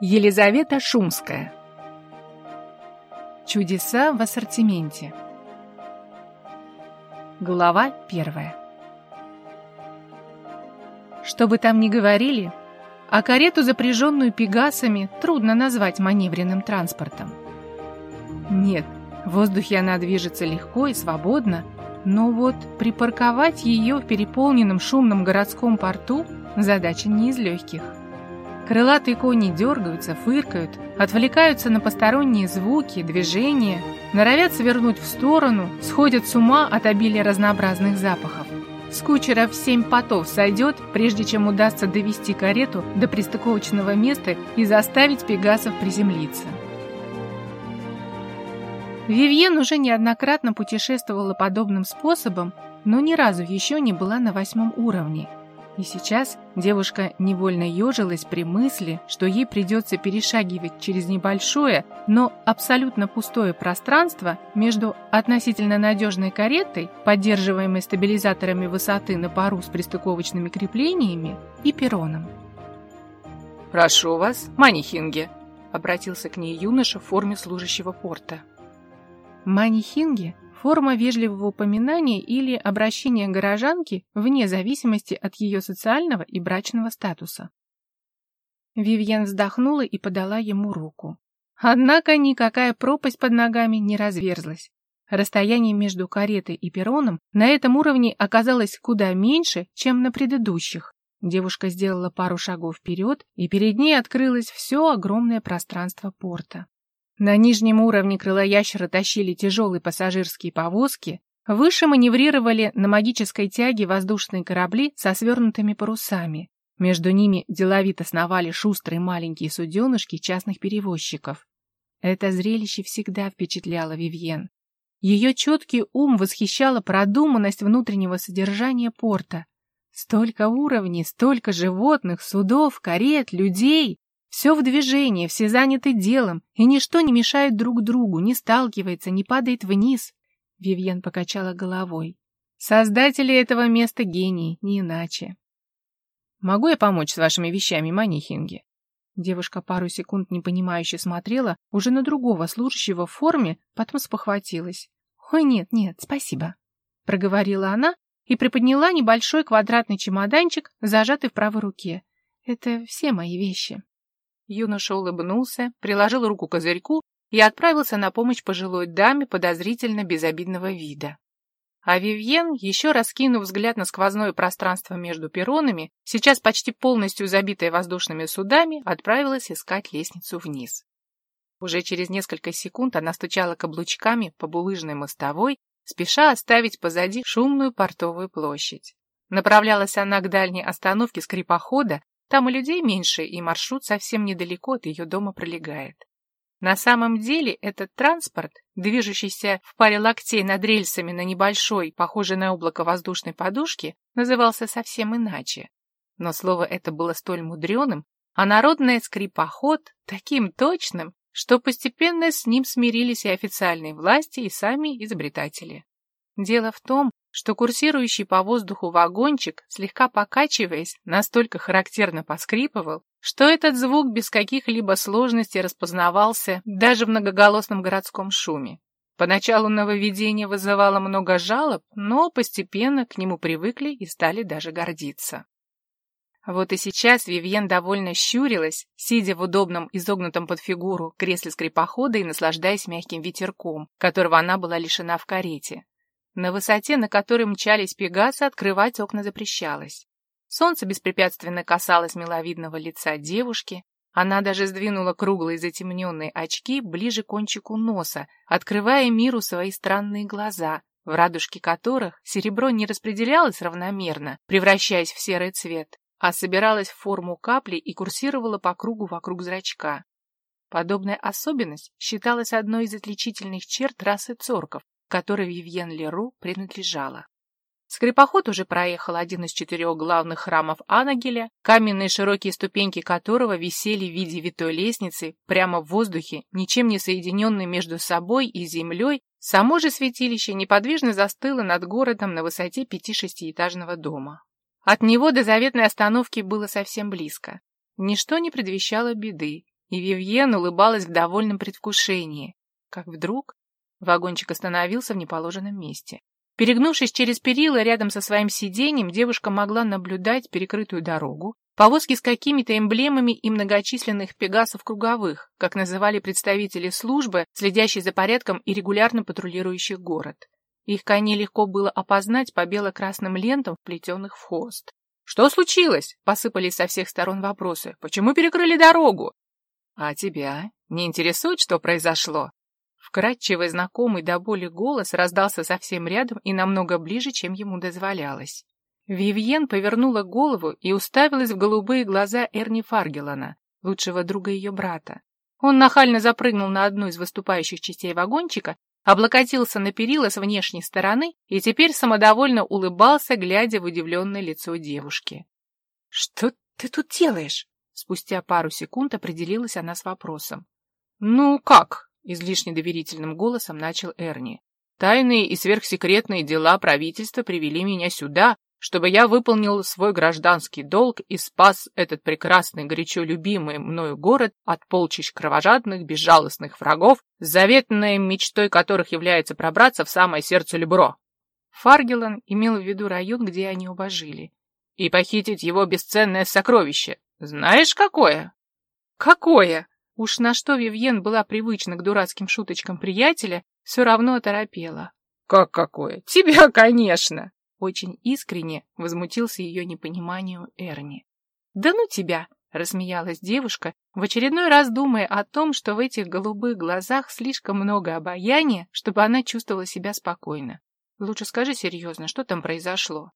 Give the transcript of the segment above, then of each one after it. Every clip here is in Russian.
Елизавета Шумская Чудеса в ассортименте Глава первая Что бы там ни говорили, а карету, запряженную пегасами, трудно назвать маневренным транспортом. Нет, в воздухе она движется легко и свободно, но вот припарковать ее в переполненном шумном городском порту – задача не из легких. Крылатые кони дергаются, фыркают, отвлекаются на посторонние звуки, движения, норовят свернуть в сторону, сходят с ума от обилия разнообразных запахов. С кучера семь потов сойдет, прежде чем удастся довести карету до пристыковочного места и заставить пегасов приземлиться. Вивьен уже неоднократно путешествовала подобным способом, но ни разу еще не была на восьмом уровне – и сейчас девушка невольно ежилась при мысли, что ей придется перешагивать через небольшое, но абсолютно пустое пространство между относительно надежной каретой, поддерживаемой стабилизаторами высоты на пару с пристыковочными креплениями, и перроном. «Прошу вас, Манихинге», — обратился к ней юноша в форме служащего порта. Манихинге Форма вежливого упоминания или обращения горожанки вне зависимости от ее социального и брачного статуса. Вивьен вздохнула и подала ему руку. Однако никакая пропасть под ногами не разверзлась. Расстояние между каретой и перроном на этом уровне оказалось куда меньше, чем на предыдущих. Девушка сделала пару шагов вперед, и перед ней открылось все огромное пространство порта. На нижнем уровне крыла ящера тащили тяжелые пассажирские повозки, выше маневрировали на магической тяге воздушные корабли со свернутыми парусами. Между ними деловито сновали шустрые маленькие суденышки частных перевозчиков. Это зрелище всегда впечатляло Вивьен. Ее четкий ум восхищала продуманность внутреннего содержания порта. Столько уровней, столько животных, судов, карет, людей. Все в движении, все заняты делом, и ничто не мешает друг другу, не сталкивается, не падает вниз. Вивьен покачала головой. Создатели этого места гении, не иначе. «Могу я помочь с вашими вещами, манихинги?» Девушка пару секунд непонимающе смотрела уже на другого служащего в форме, потом спохватилась. «Ой, нет, нет, спасибо», — проговорила она и приподняла небольшой квадратный чемоданчик, зажатый в правой руке. «Это все мои вещи». Юноша улыбнулся, приложил руку к козырьку и отправился на помощь пожилой даме подозрительно безобидного вида. А Вивьен, еще раз кинув взгляд на сквозное пространство между перронами, сейчас почти полностью забитое воздушными судами, отправилась искать лестницу вниз. Уже через несколько секунд она стучала каблучками по булыжной мостовой, спеша оставить позади шумную портовую площадь. Направлялась она к дальней остановке скрипохода, там и людей меньше, и маршрут совсем недалеко от ее дома пролегает. На самом деле этот транспорт, движущийся в паре локтей над рельсами на небольшой, похожей на облако воздушной подушки, назывался совсем иначе. Но слово это было столь мудреным, а народное скрипоход таким точным, что постепенно с ним смирились и официальные власти, и сами изобретатели. Дело в том, что курсирующий по воздуху вагончик, слегка покачиваясь, настолько характерно поскрипывал, что этот звук без каких-либо сложностей распознавался даже в многоголосном городском шуме. Поначалу нововведение вызывало много жалоб, но постепенно к нему привыкли и стали даже гордиться. Вот и сейчас Вивьен довольно щурилась, сидя в удобном изогнутом под фигуру кресле скрипохода и наслаждаясь мягким ветерком, которого она была лишена в карете. На высоте, на которой мчались пегасы, открывать окна запрещалось. Солнце беспрепятственно касалось миловидного лица девушки. Она даже сдвинула круглые затемненные очки ближе к кончику носа, открывая миру свои странные глаза, в радужке которых серебро не распределялось равномерно, превращаясь в серый цвет, а собиралось в форму капли и курсировало по кругу вокруг зрачка. Подобная особенность считалась одной из отличительных черт расы цорков, которой Вивьен Леру принадлежала. Скрипоход уже проехал один из четырех главных храмов Анагеля, каменные широкие ступеньки которого висели в виде витой лестницы прямо в воздухе, ничем не соединенной между собой и землей, само же святилище неподвижно застыло над городом на высоте пяти-шестиэтажного дома. От него до заветной остановки было совсем близко. Ничто не предвещало беды, и Вивьен улыбалась в довольном предвкушении. Как вдруг вагончик остановился в неположенном месте. Перегнувшись через перила рядом со своим сиденьем, девушка могла наблюдать перекрытую дорогу, повозки с какими-то эмблемами и многочисленных пегасов круговых, как называли представители службы, следящей за порядком и регулярно патрулирующих город. Их коней легко было опознать по бело-красным лентам, вплетенных в хвост. «Что случилось?» — посыпались со всех сторон вопросы. «Почему перекрыли дорогу?» «А тебя не интересует, что произошло?» Вкрадчивый, знакомый до боли голос раздался совсем рядом и намного ближе, чем ему дозволялось. Вивьен повернула голову и уставилась в голубые глаза Эрни Фаргелана, лучшего друга ее брата. Он нахально запрыгнул на одну из выступающих частей вагончика, облокотился на перила с внешней стороны и теперь самодовольно улыбался, глядя в удивленное лицо девушки. — Что ты тут делаешь? Спустя пару секунд определилась она с вопросом. — Ну как? Излишне доверительным голосом начал Эрни. Тайные и сверхсекретные дела правительства привели меня сюда, чтобы я выполнил свой гражданский долг и спас этот прекрасный, горячо любимый мною город от полчищ кровожадных, безжалостных врагов, заветной мечтой которых является пробраться в самое сердце Лебро. Фаргелан имел в виду район, где они оба жили. И похитить его бесценное сокровище. Знаешь, какое? Какое? Уж на что Вивьен была привычна к дурацким шуточкам приятеля, все равно оторопела. «Как какое? Тебя, конечно!» Очень искренне возмутился ее непониманию Эрни. «Да ну тебя!» — рассмеялась девушка, в очередной раз думая о том, что в этих голубых глазах слишком много обаяния, чтобы она чувствовала себя спокойно. «Лучше скажи серьезно, что там произошло?»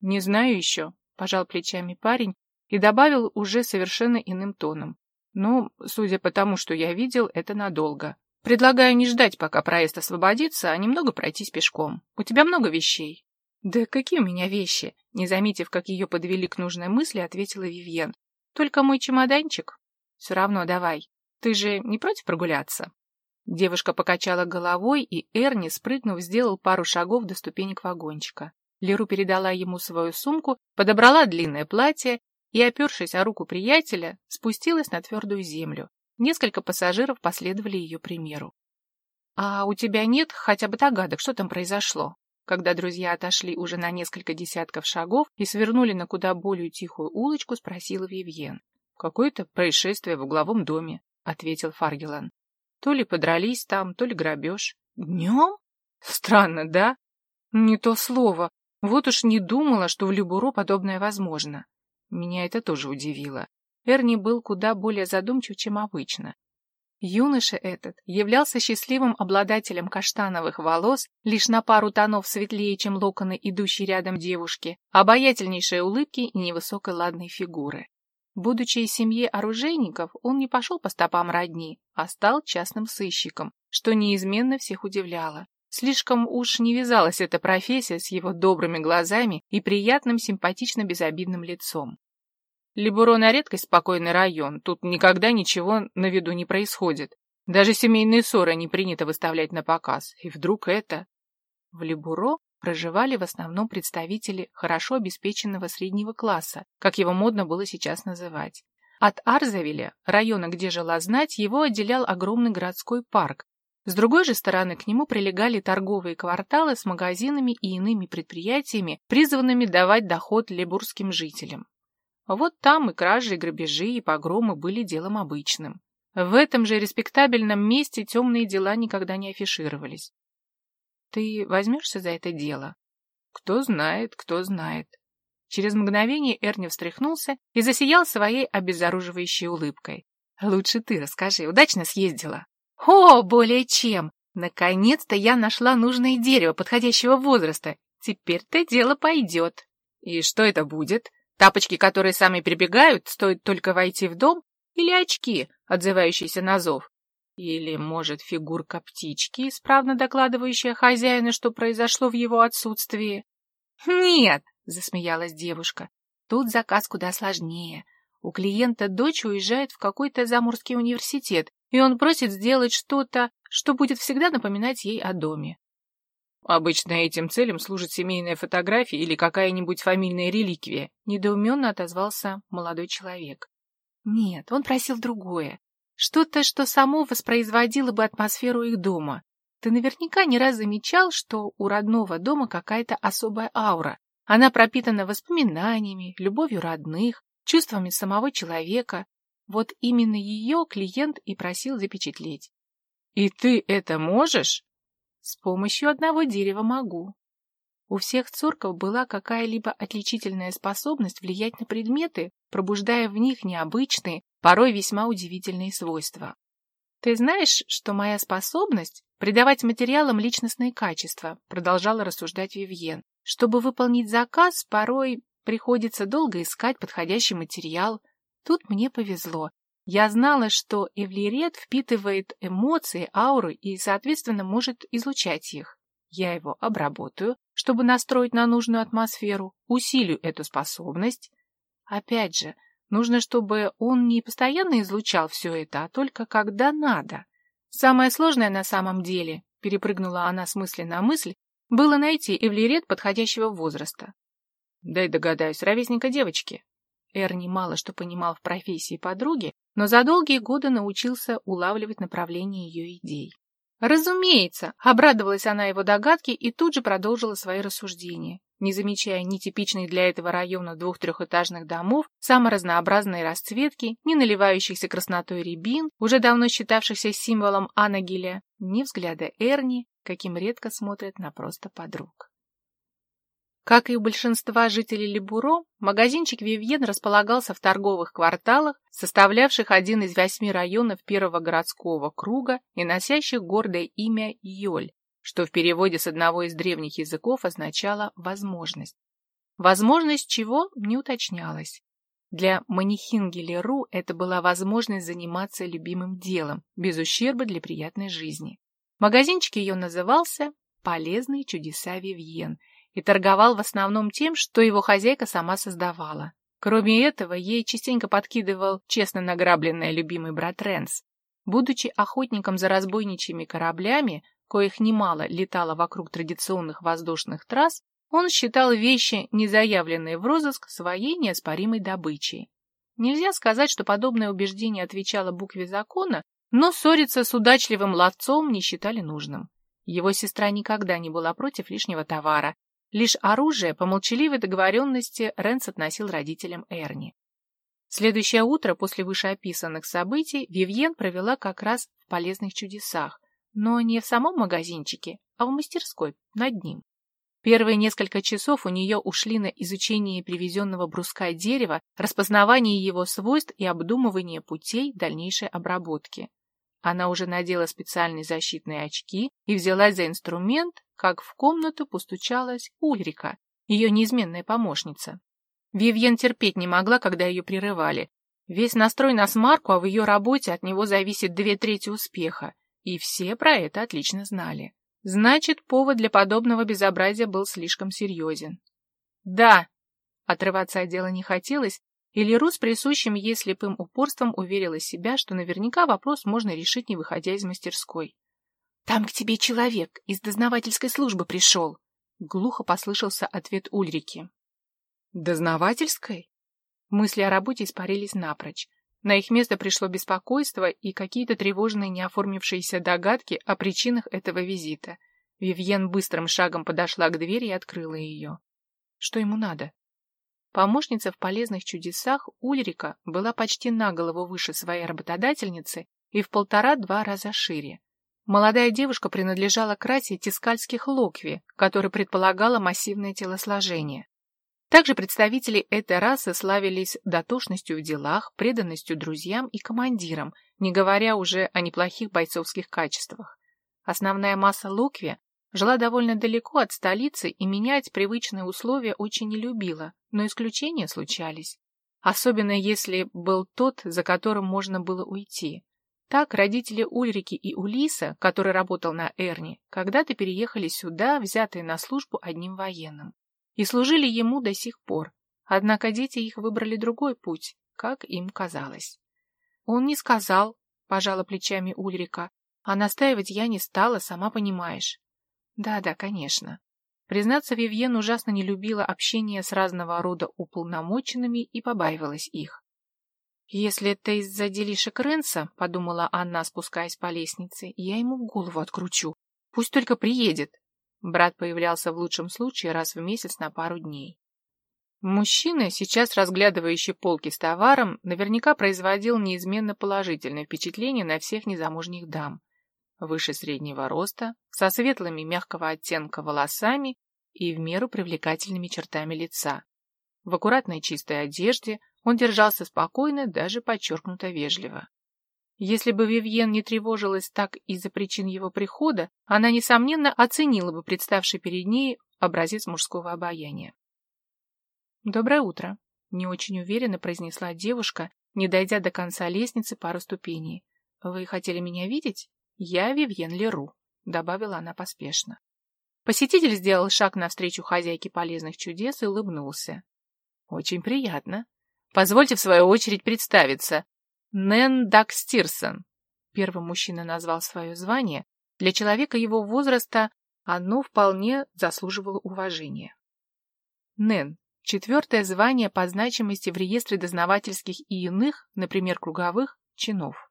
«Не знаю еще», — пожал плечами парень и добавил уже совершенно иным тоном. Ну, судя по тому, что я видел, это надолго. Предлагаю не ждать, пока проезд освободится, а немного пройтись пешком. У тебя много вещей. Да какие у меня вещи? Не заметив, как ее подвели к нужной мысли, ответила Вивьен. Только мой чемоданчик. Все равно давай. Ты же не против прогуляться? Девушка покачала головой, и Эрни, спрыгнув, сделал пару шагов до ступенек вагончика. Леру передала ему свою сумку, подобрала длинное платье и, опершись о руку приятеля, спустилась на твердую землю. Несколько пассажиров последовали ее примеру. «А у тебя нет хотя бы догадок, что там произошло?» Когда друзья отошли уже на несколько десятков шагов и свернули на куда более тихую улочку, спросила Вивьен. «Какое-то происшествие в угловом доме», — ответил Фаргелан. «То ли подрались там, то ли грабеж». «Днем? Странно, да?» «Не то слово. Вот уж не думала, что в Любуро подобное возможно. Меня это тоже удивило. Эрни был куда более задумчив, чем обычно. Юноша этот являлся счастливым обладателем каштановых волос, лишь на пару тонов светлее, чем локоны идущей рядом девушки, обаятельнейшей улыбки и невысокой ладной фигуры. Будучи из семьи оружейников, он не пошел по стопам родни, а стал частным сыщиком, что неизменно всех удивляло. Слишком уж не вязалась эта профессия с его добрыми глазами и приятным симпатично-безобидным лицом. Либуро на редкость спокойный район, тут никогда ничего на виду не происходит. Даже семейные ссоры не принято выставлять на показ. И вдруг это... В Либуро проживали в основном представители хорошо обеспеченного среднего класса, как его модно было сейчас называть. От Арзавеля, района, где жила знать, его отделял огромный городской парк, с другой же стороны к нему прилегали торговые кварталы с магазинами и иными предприятиями, призванными давать доход лебурским жителям. Вот там и кражи, и грабежи, и погромы были делом обычным. В этом же респектабельном месте темные дела никогда не афишировались. Ты возьмешься за это дело? Кто знает, кто знает. Через мгновение Эрни встряхнулся и засиял своей обезоруживающей улыбкой. Лучше ты расскажи, удачно съездила? О, более чем! Наконец-то я нашла нужное дерево подходящего возраста. Теперь-то дело пойдет. И что это будет? Тапочки, которые сами прибегают, стоит только войти в дом? Или очки, отзывающиеся на зов? Или, может, фигурка птички, исправно докладывающая хозяину, что произошло в его отсутствии? «Нет!» — засмеялась девушка. «Тут заказ куда сложнее. У клиента дочь уезжает в какой-то заморский университет, и он просит сделать что-то, что будет всегда напоминать ей о доме. Обычно этим целям служит семейная фотография или какая-нибудь фамильная реликвия, недоуменно отозвался молодой человек. Нет, он просил другое. Что-то, что само воспроизводило бы атмосферу их дома. Ты наверняка не раз замечал, что у родного дома какая-то особая аура. Она пропитана воспоминаниями, любовью родных, чувствами самого человека. Вот именно ее клиент и просил запечатлеть. «И ты это можешь?» «С помощью одного дерева могу». У всех цурков была какая-либо отличительная способность влиять на предметы, пробуждая в них необычные, порой весьма удивительные свойства. Ты знаешь, что моя способность придавать материалам личностные качества, продолжала рассуждать Вивьен. Чтобы выполнить заказ, порой приходится долго искать подходящий материал. Тут мне повезло. Я знала, что эвлерет впитывает эмоции, ауры и, соответственно, может излучать их. Я его обработаю, чтобы настроить на нужную атмосферу, усилю эту способность. Опять же, нужно, чтобы он не постоянно излучал все это, а только когда надо. Самое сложное на самом деле, перепрыгнула она с мысли на мысль, было найти эвлерет подходящего возраста. Дай догадаюсь, ровесника девочки. Эрни мало что понимал в профессии подруги, но за долгие годы научился улавливать направление ее идей. Разумеется, обрадовалась она его догадке и тут же продолжила свои рассуждения, не замечая ни типичных для этого района двух-трехэтажных домов, самой разнообразной расцветки, ни наливающихся краснотой рябин, уже давно считавшихся символом Анагеля, ни взгляда Эрни, каким редко смотрят на просто подруг. Как и у большинства жителей Лебуро, магазинчик Вивьен располагался в торговых кварталах, составлявших один из восьми районов первого городского круга и носящих гордое имя Йоль, что в переводе с одного из древних языков означало «возможность». Возможность чего не уточнялось. Для Манихинги Леру это была возможность заниматься любимым делом, без ущерба для приятной жизни. Магазинчик ее назывался «Полезные чудеса Вивьен», и торговал в основном тем, что его хозяйка сама создавала. Кроме этого, ей частенько подкидывал честно награбленный любимый брат Ренс. Будучи охотником за разбойничьими кораблями, коих немало летало вокруг традиционных воздушных трасс, он считал вещи, не заявленные в розыск, своей неоспоримой добычей. Нельзя сказать, что подобное убеждение отвечало букве закона, но ссориться с удачливым ловцом не считали нужным. Его сестра никогда не была против лишнего товара, Лишь оружие по молчаливой договоренности Рэнс относил родителям Эрни. Следующее утро после вышеописанных событий Вивьен провела как раз в полезных чудесах, но не в самом магазинчике, а в мастерской, над ним. Первые несколько часов у нее ушли на изучение привезенного бруска дерева, распознавание его свойств и обдумывание путей дальнейшей обработки. Она уже надела специальные защитные очки и взялась за инструмент, как в комнату постучалась Ульрика, ее неизменная помощница. Вивьен терпеть не могла, когда ее прерывали. Весь настрой на смарку, а в ее работе от него зависит две трети успеха. И все про это отлично знали. Значит, повод для подобного безобразия был слишком серьезен. «Да!» Отрываться от дела не хотелось, и Леру с присущим ей слепым упорством уверила себя, что наверняка вопрос можно решить, не выходя из мастерской. «Там к тебе человек из дознавательской службы пришел!» Глухо послышался ответ Ульрики. «Дознавательской?» Мысли о работе испарились напрочь. На их место пришло беспокойство и какие-то тревожные неоформившиеся догадки о причинах этого визита. Вивьен быстрым шагом подошла к двери и открыла ее. Что ему надо? Помощница в полезных чудесах Ульрика была почти на голову выше своей работодательницы и в полтора-два раза шире. Молодая девушка принадлежала к расе тискальских локви, которая предполагала массивное телосложение. Также представители этой расы славились дотошностью в делах, преданностью друзьям и командирам, не говоря уже о неплохих бойцовских качествах. Основная масса локви Жила довольно далеко от столицы и менять привычные условия очень не любила, но исключения случались. Особенно если был тот, за которым можно было уйти. Так родители Ульрики и Улиса, который работал на Эрни, когда-то переехали сюда, взятые на службу одним военным. И служили ему до сих пор. Однако дети их выбрали другой путь, как им казалось. Он не сказал, пожала плечами Ульрика, а настаивать я не стала, сама понимаешь. Да-да, конечно. Признаться, Вивьен ужасно не любила общение с разного рода уполномоченными и побаивалась их. «Если это из-за делишек Ренса, — подумала Анна, спускаясь по лестнице, — я ему голову откручу. Пусть только приедет». Брат появлялся в лучшем случае раз в месяц на пару дней. Мужчина, сейчас разглядывающий полки с товаром, наверняка производил неизменно положительное впечатление на всех незамужних дам. Выше среднего роста, со светлыми мягкого оттенка волосами и в меру привлекательными чертами лица. В аккуратной чистой одежде он держался спокойно, даже подчеркнуто вежливо. Если бы Вивьен не тревожилась так из-за причин его прихода, она, несомненно, оценила бы представший перед ней образец мужского обаяния. «Доброе утро», — не очень уверенно произнесла девушка, не дойдя до конца лестницы пару ступеней. «Вы хотели меня видеть? Я Вивьен Леру», — добавила она поспешно. Посетитель сделал шаг навстречу хозяйке полезных чудес и улыбнулся. «Очень приятно. Позвольте, в свою очередь, представиться. Нэн Дакстирсон». Первый мужчина назвал свое звание. Для человека его возраста оно вполне заслуживало уважения. Нэн Четвертое звание по значимости в реестре дознавательских и иных, например, круговых, чинов.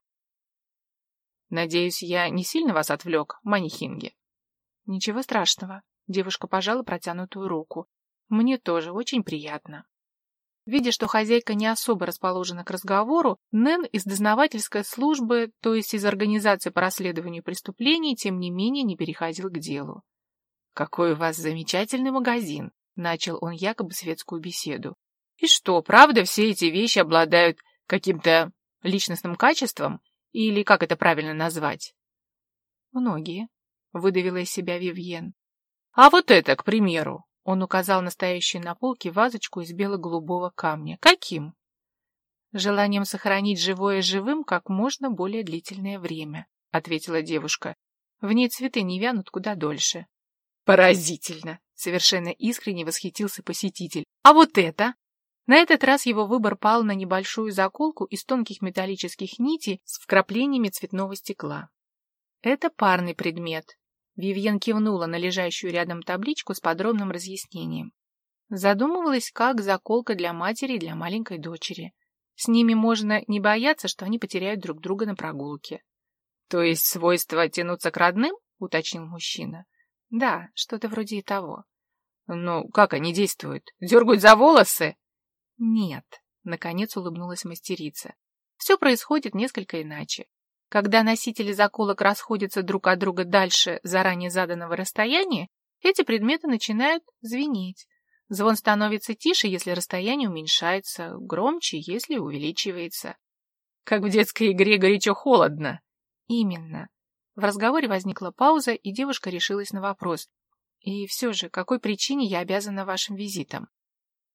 Надеюсь, я не сильно вас отвлек, Манихинги? Ничего страшного. Девушка пожала протянутую руку. Мне тоже очень приятно. Видя, что хозяйка не особо расположена к разговору, Нэн из дознавательской службы, то есть из организации по расследованию преступлений, тем не менее не переходил к делу. «Какой у вас замечательный магазин!» Начал он якобы светскую беседу. И что, правда, все эти вещи обладают каким-то личностным качеством? Или как это правильно назвать? Многие, выдавила из себя Вивьен. А вот это, к примеру, он указал настоящую на полке вазочку из бело-голубого камня. Каким? Желанием сохранить живое живым как можно более длительное время, ответила девушка. В ней цветы не вянут куда дольше. Поразительно! Совершенно искренне восхитился посетитель. А вот это? На этот раз его выбор пал на небольшую заколку из тонких металлических нитей с вкраплениями цветного стекла. Это парный предмет. Вивьен кивнула на лежащую рядом табличку с подробным разъяснением. Задумывалась, как заколка для матери и для маленькой дочери. С ними можно не бояться, что они потеряют друг друга на прогулке. — То есть свойство тянуться к родным? — уточнил мужчина. — Да, что-то вроде того. Ну, как они действуют? Дергают за волосы? Нет, наконец улыбнулась мастерица. Все происходит несколько иначе. Когда носители заколок расходятся друг от друга дальше заранее заданного расстояния, эти предметы начинают звенеть. Звон становится тише, если расстояние уменьшается, громче, если увеличивается. Как в детской игре горячо-холодно. Именно. В разговоре возникла пауза, и девушка решилась на вопрос. И все же, какой причине я обязана вашим визитом?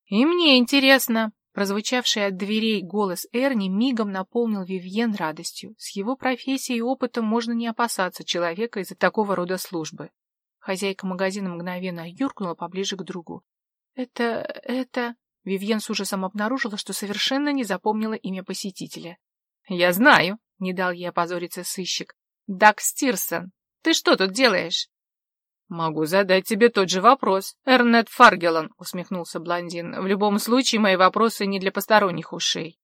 И мне интересно. Прозвучавший от дверей голос Эрни мигом наполнил Вивьен радостью. С его профессией и опытом можно не опасаться человека из-за такого рода службы. Хозяйка магазина мгновенно юркнула поближе к другу. «Это... это...» Вивьен с ужасом обнаружила, что совершенно не запомнила имя посетителя. «Я знаю», — не дал ей опозориться сыщик. «Дак Стирсон, ты что тут делаешь?» «Могу задать тебе тот же вопрос, Эрнет Фаргелан», — усмехнулся блондин. «В любом случае, мои вопросы не для посторонних ушей».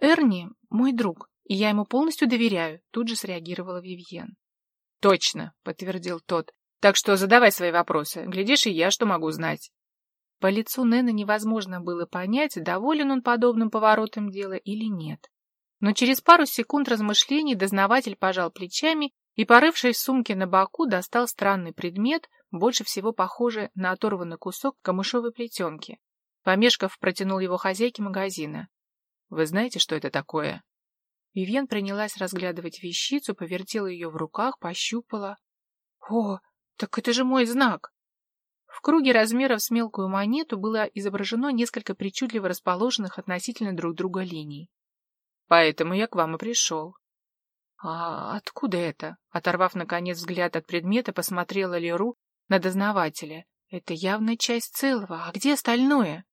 «Эрни — мой друг, и я ему полностью доверяю», — тут же среагировала Вивьен. «Точно», — подтвердил тот. «Так что задавай свои вопросы. Глядишь, и я что могу знать». По лицу Нэна невозможно было понять, доволен он подобным поворотом дела или нет. Но через пару секунд размышлений дознаватель пожал плечами и, порывшись в сумке на боку, достал странный предмет, больше всего похожий на оторванный кусок камышовой плетенки. Помешков протянул его хозяйке магазина. «Вы знаете, что это такое?» Вивьен принялась разглядывать вещицу, повертела ее в руках, пощупала. «О, так это же мой знак!» В круге размеров с мелкую монету было изображено несколько причудливо расположенных относительно друг друга линий. «Поэтому я к вам и пришел. «А откуда это?» Оторвав, наконец, взгляд от предмета, посмотрела Леру на дознавателя. «Это явно часть целого. А где остальное?»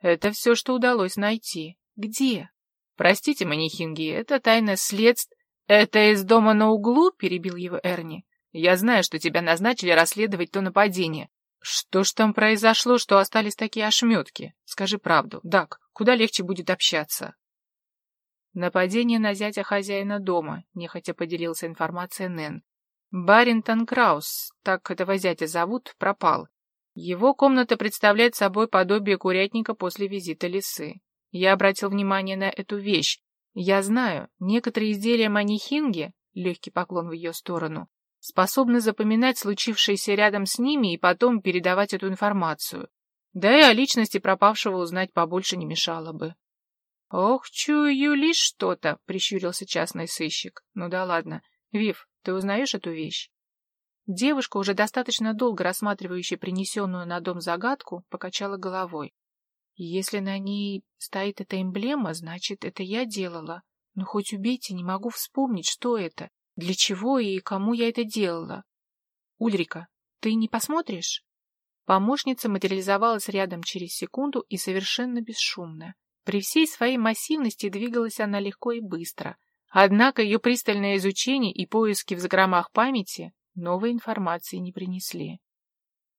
«Это все, что удалось найти. Где?» «Простите, манихинги, это тайна следств...» «Это из дома на углу?» — перебил его Эрни. «Я знаю, что тебя назначили расследовать то нападение. Что ж там произошло, что остались такие ошметки? Скажи правду. Дак, куда легче будет общаться?» Нападение на зятя хозяина дома, нехотя поделился информацией Нэн. Баринтон Краус, так этого зятя зовут, пропал. Его комната представляет собой подобие курятника после визита лисы. Я обратил внимание на эту вещь. Я знаю, некоторые изделия манихинги, легкий поклон в ее сторону, способны запоминать случившееся рядом с ними и потом передавать эту информацию. Да и о личности пропавшего узнать побольше не мешало бы. «Ох, чую лишь что-то», — прищурился частный сыщик. «Ну да ладно. Вив, ты узнаешь эту вещь?» Девушка, уже достаточно долго рассматривающая принесенную на дом загадку, покачала головой. «Если на ней стоит эта эмблема, значит, это я делала. Но хоть убейте, не могу вспомнить, что это, для чего и кому я это делала. Ульрика, ты не посмотришь?» Помощница материализовалась рядом через секунду и совершенно бесшумная. При всей своей массивности двигалась она легко и быстро. Однако ее пристальное изучение и поиски в закромах памяти новой информации не принесли.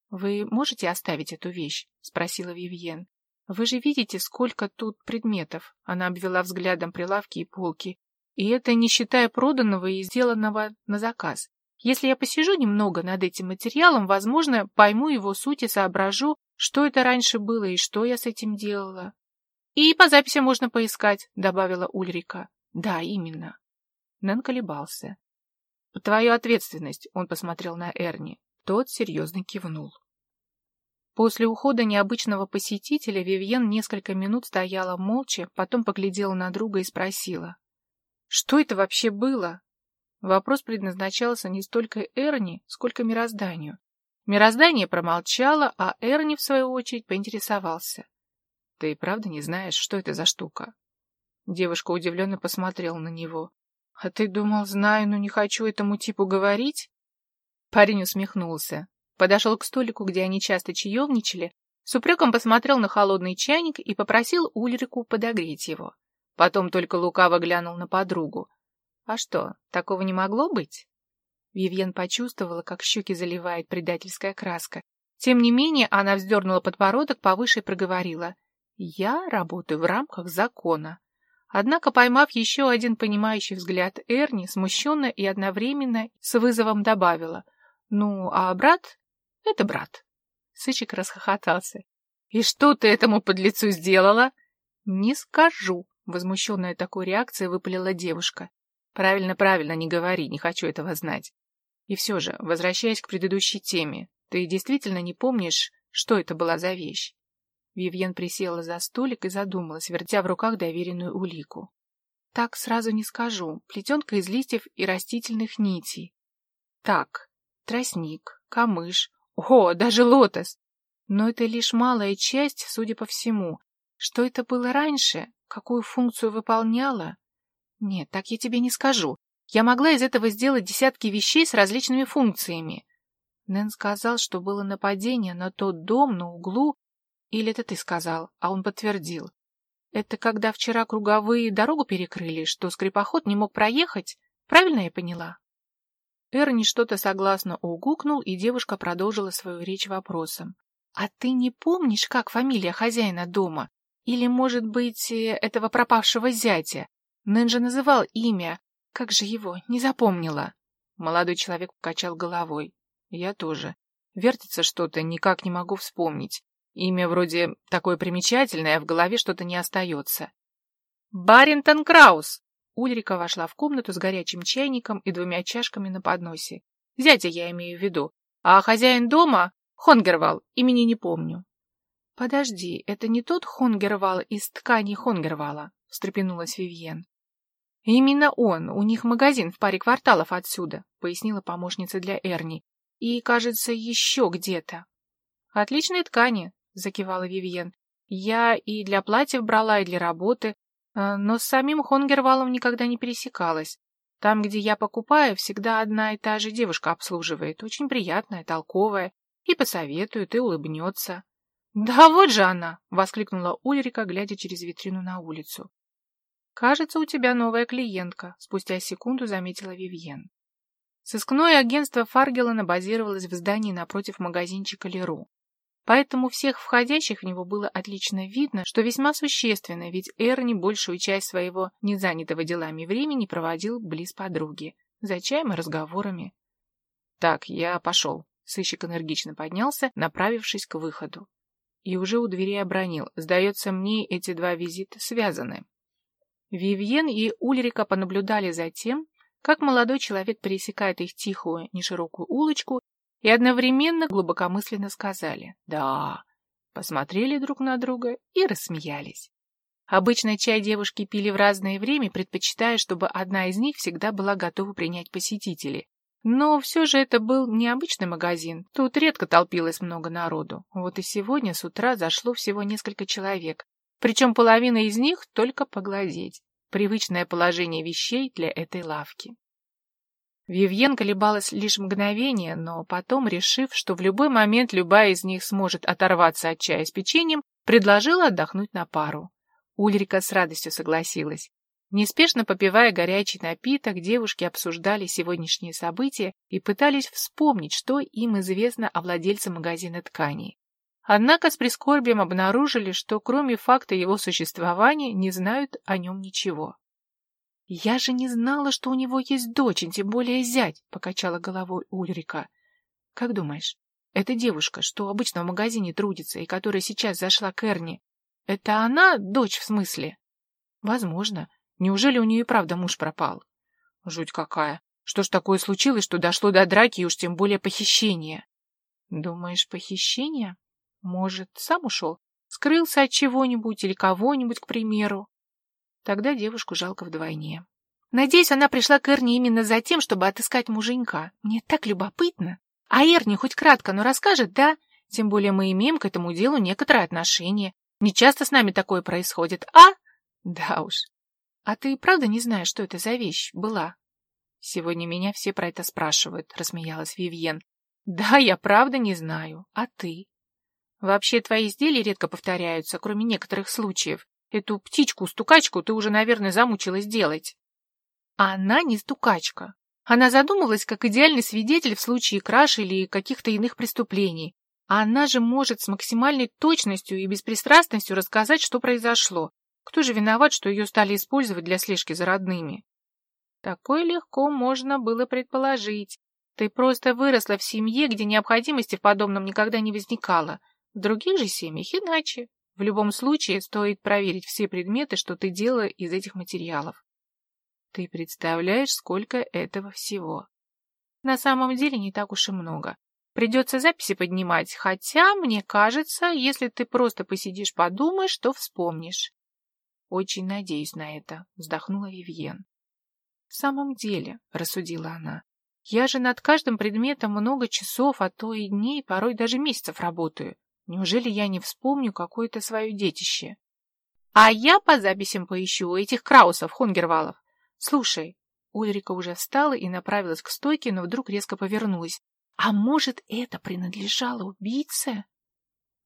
«Вы можете оставить эту вещь?» — спросила Вивьен. «Вы же видите, сколько тут предметов?» Она обвела взглядом прилавки и полки. «И это не считая проданного и сделанного на заказ. Если я посижу немного над этим материалом, возможно, пойму его суть и соображу, что это раньше было и что я с этим делала. «И по записи можно поискать», — добавила Ульрика. «Да, именно». Нэн колебался. «Твою ответственность», — он посмотрел на Эрни. Тот серьезно кивнул. После ухода необычного посетителя Вивьен несколько минут стояла молча, потом поглядела на друга и спросила. «Что это вообще было?» Вопрос предназначался не столько Эрни, сколько мирозданию. Мироздание промолчало, а Эрни, в свою очередь, поинтересовался. Ты и правда не знаешь, что это за штука?» Девушка удивленно посмотрела на него. «А ты думал, знаю, но не хочу этому типу говорить?» Парень усмехнулся. Подошел к столику, где они часто чаевничали, с упреком посмотрел на холодный чайник и попросил Ульрику подогреть его. Потом только лукаво глянул на подругу. «А что, такого не могло быть?» Вивьен почувствовала, как щеки заливает предательская краска. Тем не менее, она вздернула подбородок повыше и проговорила. Я работаю в рамках закона. Однако, поймав еще один понимающий взгляд Эрни, смущенно и одновременно с вызовом добавила. «Ну, а брат — это брат». Сычик расхохотался. «И что ты этому подлецу сделала?» «Не скажу», — возмущенная такой реакцией выпалила девушка. «Правильно, правильно, не говори, не хочу этого знать. И все же, возвращаясь к предыдущей теме, ты действительно не помнишь, что это была за вещь?» Вивьен присела за столик и задумалась, вертя в руках доверенную улику. Так сразу не скажу. Плетенка из листьев и растительных нитей. Так, тростник, камыш, о, даже лотос. Но это лишь малая часть, судя по всему. Что это было раньше? Какую функцию выполняла? Нет, так я тебе не скажу. Я могла из этого сделать десятки вещей с различными функциями. Нэн сказал, что было нападение на тот дом на углу, или это ты сказал, а он подтвердил. Это когда вчера круговые дорогу перекрыли, что скрипоход не мог проехать? Правильно я поняла? Эрни что-то согласно угукнул, и девушка продолжила свою речь вопросом. «А ты не помнишь, как фамилия хозяина дома? Или, может быть, э, этого пропавшего зятя? Нэн называл имя. Как же его? Не запомнила». Молодой человек покачал головой. «Я тоже. Вертится что-то, никак не могу вспомнить. Имя вроде такое примечательное, а в голове что-то не остается. «Баринтон Краус!» Ульрика вошла в комнату с горячим чайником и двумя чашками на подносе. Зятя я имею в виду. А хозяин дома — Хонгервал, имени не помню. — Подожди, это не тот Хонгервал из тканей Хонгервала? — встрепенулась Вивьен. — Именно он, у них магазин в паре кварталов отсюда, — пояснила помощница для Эрни. — И, кажется, еще где-то. — Отличные ткани, — закивала Вивьен. «Я и для платьев брала, и для работы, э, но с самим Хонгервалом никогда не пересекалась. Там, где я покупаю, всегда одна и та же девушка обслуживает, очень приятная, толковая, и посоветует, и улыбнется». «Да вот же она!» — воскликнула Ульрика, глядя через витрину на улицу. «Кажется, у тебя новая клиентка», — спустя секунду заметила Вивьен. Сыскное агентство Фаргелана базировалось в здании напротив магазинчика Леру. Поэтому всех входящих в него было отлично видно, что весьма существенно, ведь Эрни большую часть своего незанятого делами времени проводил близ подруги, за чаем и разговорами. «Так, я пошел», — сыщик энергично поднялся, направившись к выходу. И уже у двери обронил. «Сдается мне, эти два визита связаны». Вивьен и Ульрика понаблюдали за тем, как молодой человек пересекает их тихую, неширокую улочку, и одновременно глубокомысленно сказали «да», посмотрели друг на друга и рассмеялись. Обычно чай девушки пили в разное время, предпочитая, чтобы одна из них всегда была готова принять посетителей. Но все же это был необычный магазин, тут редко толпилось много народу. Вот и сегодня с утра зашло всего несколько человек, причем половина из них только поглазеть. Привычное положение вещей для этой лавки. Вивьен колебалась лишь мгновение, но потом, решив, что в любой момент любая из них сможет оторваться от чая с печеньем, предложила отдохнуть на пару. Ульрика с радостью согласилась. Неспешно попивая горячий напиток, девушки обсуждали сегодняшние события и пытались вспомнить, что им известно о владельце магазина тканей. Однако с прискорбием обнаружили, что кроме факта его существования не знают о нем ничего. «Я же не знала, что у него есть дочь, тем более зять», — покачала головой Ульрика. «Как думаешь, эта девушка, что обычно в магазине трудится и которая сейчас зашла к Эрни, это она дочь в смысле? Возможно. Неужели у нее и правда муж пропал? Жуть какая. Что ж такое случилось, что дошло до драки и уж тем более похищения? Думаешь, похищение? Может, сам ушел? Скрылся от чего-нибудь или кого-нибудь, к примеру? Тогда девушку жалко вдвойне. Надеюсь, она пришла к Эрне именно за тем, чтобы отыскать муженька. Мне так любопытно. А Эрни хоть кратко, но расскажет, да? Тем более мы имеем к этому делу некоторое отношение. Не часто с нами такое происходит, а? Да уж. А ты правда не знаешь, что это за вещь была? Сегодня меня все про это спрашивают, рассмеялась Вивьен. Да, я правда не знаю. А ты? Вообще твои изделия редко повторяются, кроме некоторых случаев. Эту птичку-стукачку ты уже, наверное, замучилась делать. А она не стукачка. Она задумывалась как идеальный свидетель в случае краж или каких-то иных преступлений. А она же может с максимальной точностью и беспристрастностью рассказать, что произошло. Кто же виноват, что ее стали использовать для слежки за родными? Такое легко можно было предположить. Ты просто выросла в семье, где необходимости в подобном никогда не возникало. В других же семьях иначе. В любом случае, стоит проверить все предметы, что ты делала из этих материалов. Ты представляешь, сколько этого всего. На самом деле не так уж и много. Придется записи поднимать, хотя, мне кажется, если ты просто посидишь, подумаешь, то вспомнишь. Очень надеюсь на это, вздохнула Вивьен. В самом деле, рассудила она, я же над каждым предметом много часов, а то и дней, порой даже месяцев работаю. Неужели я не вспомню какое-то свое детище? А я по записям поищу этих краусов, Хонгервалов. Слушай, Ульрика уже встала и направилась к стойке, но вдруг резко повернулась. А может, это принадлежало убийце?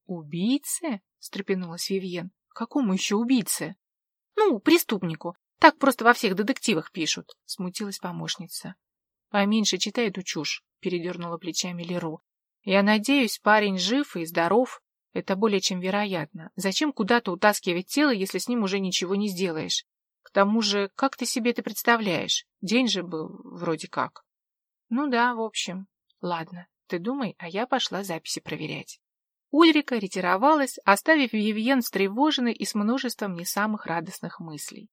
Убийце? встрепенулась Вивьен. Какому еще убийце? Ну, преступнику. Так просто во всех детективах пишут, смутилась помощница. Поменьше читай эту чушь, передернула плечами Леру. Я надеюсь, парень жив и здоров. Это более чем вероятно. Зачем куда-то утаскивать тело, если с ним уже ничего не сделаешь? К тому же, как ты себе это представляешь? День же был вроде как. Ну да, в общем. Ладно, ты думай, а я пошла записи проверять. Ульрика ретировалась, оставив Вивьен встревоженной и с множеством не самых радостных мыслей.